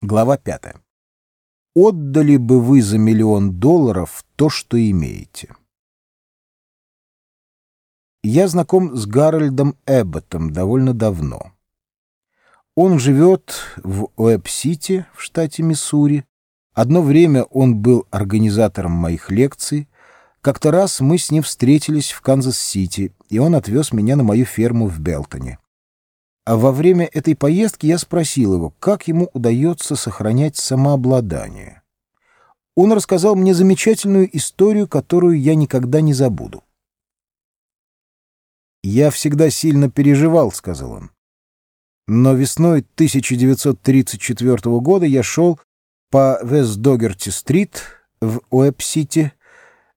Глава 5. Отдали бы вы за миллион долларов то, что имеете? Я знаком с Гарольдом Эбботом довольно давно. Он живет в Уэб-Сити в штате Миссури. Одно время он был организатором моих лекций. Как-то раз мы с ним встретились в Канзас-Сити, и он отвез меня на мою ферму в Белтоне. А во время этой поездки я спросил его, как ему удается сохранять самообладание. Он рассказал мне замечательную историю, которую я никогда не забуду. «Я всегда сильно переживал», — сказал он. «Но весной 1934 года я шел по Вестдогерти-стрит в Уэб-Сити,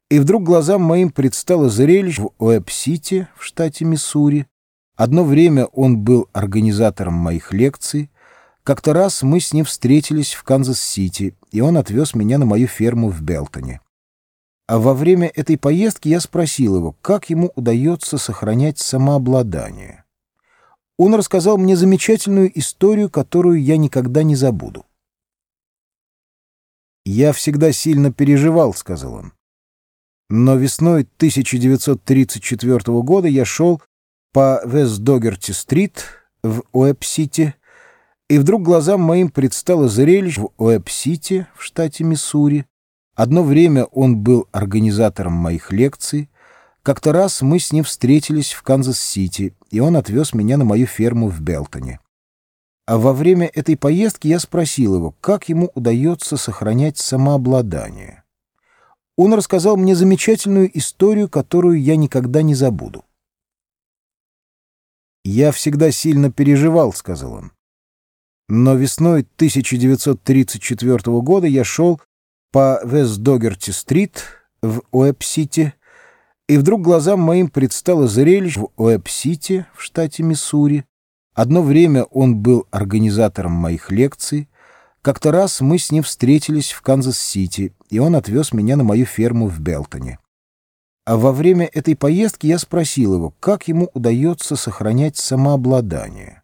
и вдруг глазам моим предстало зрелище в Уэб-Сити в штате Миссури, Одно время он был организатором моих лекций. Как-то раз мы с ним встретились в Канзас-Сити, и он отвез меня на мою ферму в Белтоне. А во время этой поездки я спросил его, как ему удается сохранять самообладание. Он рассказал мне замечательную историю, которую я никогда не забуду. «Я всегда сильно переживал», — сказал он. «Но весной 1934 года я шел по Вестдогерти-стрит в Уэб-Сити, и вдруг глазам моим предстало зрелище в Уэб-Сити в штате Миссури. Одно время он был организатором моих лекций. Как-то раз мы с ним встретились в Канзас-Сити, и он отвез меня на мою ферму в Белтоне. А во время этой поездки я спросил его, как ему удается сохранять самообладание. Он рассказал мне замечательную историю, которую я никогда не забуду. «Я всегда сильно переживал», — сказал он. «Но весной 1934 года я шел по Вестдогерти-стрит в Уэб-Сити, и вдруг глазам моим предстало зрелище в Уэб-Сити в штате Миссури. Одно время он был организатором моих лекций. Как-то раз мы с ним встретились в Канзас-Сити, и он отвез меня на мою ферму в Белтоне. А во время этой поездки я спросил его, как ему удается сохранять самообладание.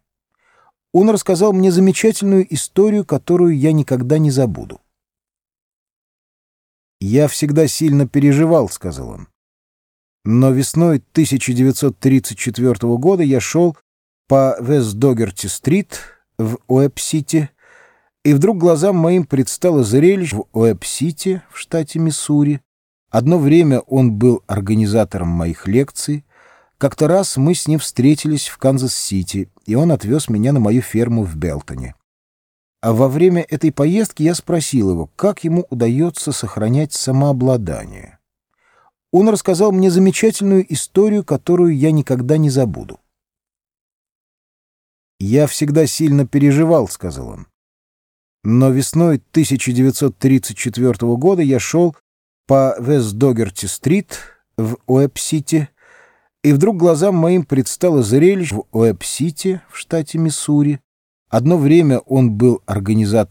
Он рассказал мне замечательную историю, которую я никогда не забуду. «Я всегда сильно переживал», — сказал он. «Но весной 1934 года я шел по Вестдогерти-стрит в Уэб-Сити, и вдруг глазам моим предстало зрелище в Уэб-Сити в штате Миссури, Одно время он был организатором моих лекций. Как-то раз мы с ним встретились в Канзас-Сити, и он отвез меня на мою ферму в Белтоне. А во время этой поездки я спросил его, как ему удается сохранять самообладание. Он рассказал мне замечательную историю, которую я никогда не забуду. «Я всегда сильно переживал», — сказал он. «Но весной 1934 года я шел по Вестдогерти-стрит в Уэб-Сити, и вдруг глазам моим предстало зрелище в Уэб-Сити в штате Миссури. Одно время он был организатором